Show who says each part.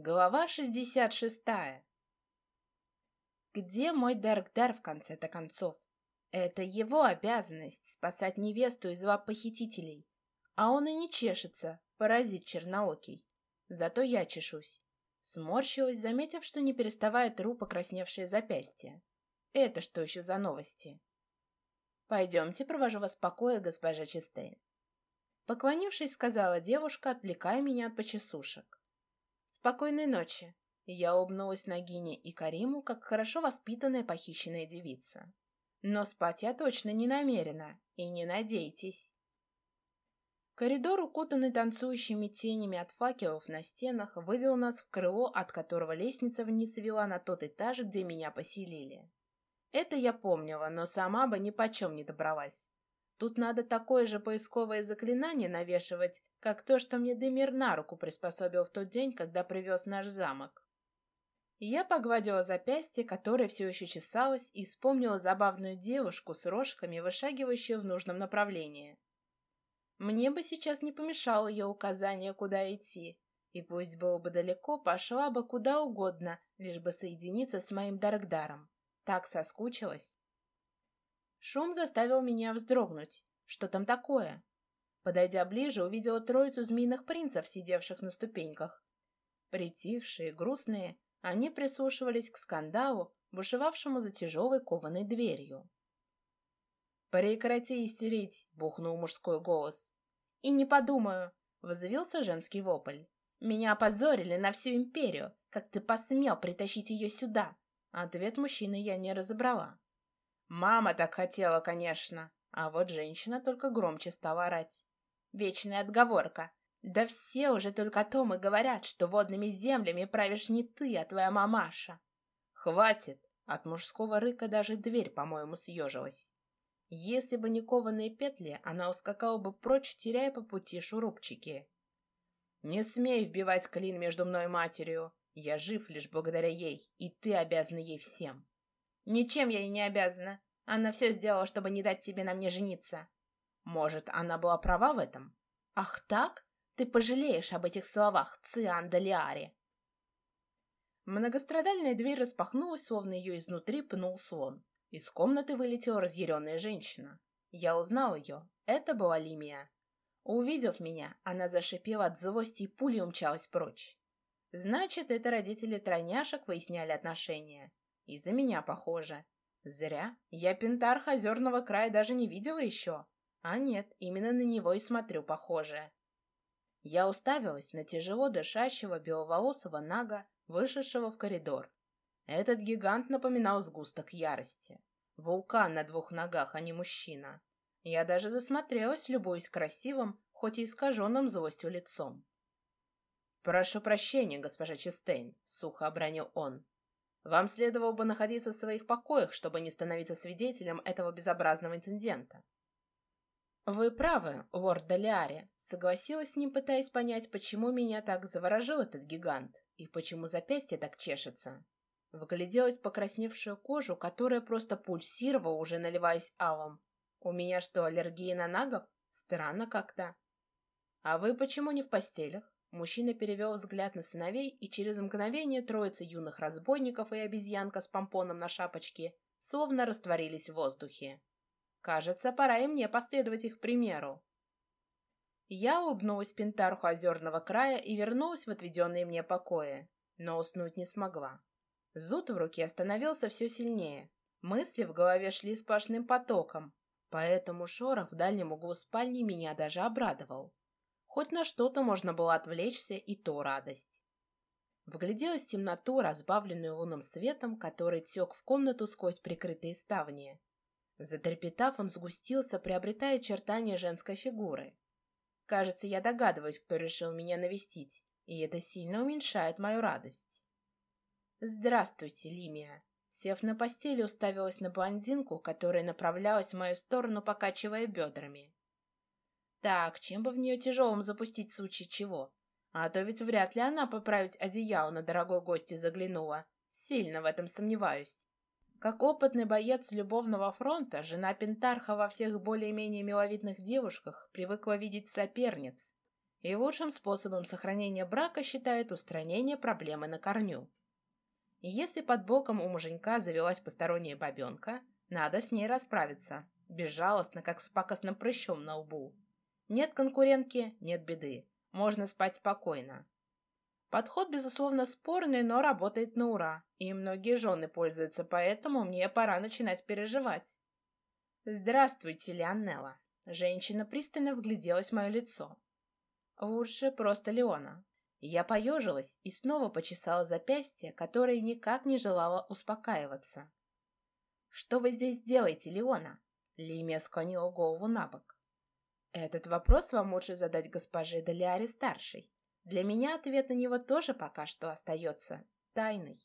Speaker 1: Глава 66. Где мой Даркдар в конце-то концов? Это его обязанность спасать невесту из лап похитителей. А он и не чешется, паразит черноокий. Зато я чешусь. Сморщилась, заметив, что не переставая тру покрасневшее запястье. Это что еще за новости? Пойдемте, провожу вас в покое, госпожа Честейн. Поклонившись, сказала девушка, отвлекая меня от почесушек. «Спокойной ночи!» Я улыбнулась Нагине и Кариму, как хорошо воспитанная похищенная девица. Но спать я точно не намерена, и не надейтесь. Коридор, укутанный танцующими тенями от факелов на стенах, вывел нас в крыло, от которого лестница вниз вела на тот этаж, где меня поселили. Это я помнила, но сама бы ни почем не добралась. Тут надо такое же поисковое заклинание навешивать, как то, что мне Демир на руку приспособил в тот день, когда привез наш замок. я погладила запястье, которое все еще чесалось, и вспомнила забавную девушку с рожками, вышагивающую в нужном направлении. Мне бы сейчас не помешало ее указание, куда идти, и пусть было бы далеко, пошла бы куда угодно, лишь бы соединиться с моим Даркдаром. Так соскучилась. Шум заставил меня вздрогнуть. Что там такое? Подойдя ближе, увидела троицу змеиных принцев, сидевших на ступеньках. Притихшие, грустные, они прислушивались к скандалу, бушевавшему за тяжелой кованой дверью. «Прекрати истерить!» — бухнул мужской голос. «И не подумаю!» — возявился женский вопль. «Меня опозорили на всю империю! Как ты посмел притащить ее сюда?» Ответ мужчины я не разобрала. Мама так хотела, конечно. А вот женщина только громче стала орать. Вечная отговорка. Да все уже только о том и говорят, что водными землями правишь не ты, а твоя мамаша. Хватит. От мужского рыка даже дверь, по-моему, съежилась. Если бы не кованые петли, она ускакала бы прочь, теряя по пути шурупчики. Не смей вбивать клин между мной и матерью. Я жив лишь благодаря ей, и ты обязана ей всем. Ничем я ей не обязана. Она все сделала, чтобы не дать тебе на мне жениться. Может, она была права в этом? Ах так? Ты пожалеешь об этих словах, Циан Далиаре. Многострадальная дверь распахнулась, словно ее изнутри пнул слон. Из комнаты вылетела разъяренная женщина. Я узнал ее. Это была Лимия. Увидев меня, она зашипела от злости и пулей умчалась прочь. Значит, это родители тройняшек выясняли отношения. Из-за меня, похоже. Зря. Я Пентарх Озерного края даже не видела еще. А нет, именно на него и смотрю, похоже. Я уставилась на тяжело дышащего беловолосого нага, вышедшего в коридор. Этот гигант напоминал сгусток ярости. Вулкан на двух ногах, а не мужчина. Я даже засмотрелась, любуясь красивым, хоть и искаженным злостью лицом. «Прошу прощения, госпожа Честейн», — сухо обронил он. Вам следовало бы находиться в своих покоях, чтобы не становиться свидетелем этого безобразного инцидента. Вы правы, лорд Далиари, согласилась с ним, пытаясь понять, почему меня так заворожил этот гигант и почему запястье так чешется. Вгляделась покрасневшую кожу, которая просто пульсировала, уже наливаясь алым. У меня что, аллергия на нагов? Странно как-то. А вы почему не в постелях? Мужчина перевел взгляд на сыновей, и через мгновение троица юных разбойников и обезьянка с помпоном на шапочке словно растворились в воздухе. Кажется, пора и мне последовать их примеру. Я улыбнулась Пентарху озерного края и вернулась в отведенные мне покои, но уснуть не смогла. Зуд в руке становился все сильнее. Мысли в голове шли сплошным потоком, поэтому шорох в дальнем углу спальни меня даже обрадовал. Хоть на что-то можно было отвлечься, и то радость. Вгляделась в темноту, разбавленную лунным светом, который тек в комнату сквозь прикрытые ставни. Затрепетав, он сгустился, приобретая очертания женской фигуры. Кажется, я догадываюсь, кто решил меня навестить, и это сильно уменьшает мою радость. «Здравствуйте, Лимия!» Сев на постели, уставилась на блондинку, которая направлялась в мою сторону, покачивая бедрами. Так, чем бы в нее тяжелым запустить в случае чего? А то ведь вряд ли она поправить одеяло на дорогой гости заглянула. Сильно в этом сомневаюсь. Как опытный боец любовного фронта, жена Пентарха во всех более-менее миловидных девушках привыкла видеть соперниц. И лучшим способом сохранения брака считает устранение проблемы на корню. И если под боком у муженька завелась посторонняя бабенка, надо с ней расправиться, безжалостно, как с пакостным прыщом на лбу. Нет конкурентки, нет беды. Можно спать спокойно. Подход, безусловно, спорный, но работает на ура, и многие жены пользуются, поэтому мне пора начинать переживать. «Здравствуйте, Леонелла!» Женщина пристально вгляделась в мое лицо. Лучше просто Леона. Я поежилась и снова почесала запястье, которое никак не желало успокаиваться. «Что вы здесь делаете, Леона?» Лимия склонила голову на бок. «Этот вопрос вам лучше задать госпоже Делиаре-старшей. Для меня ответ на него тоже пока что остается тайной».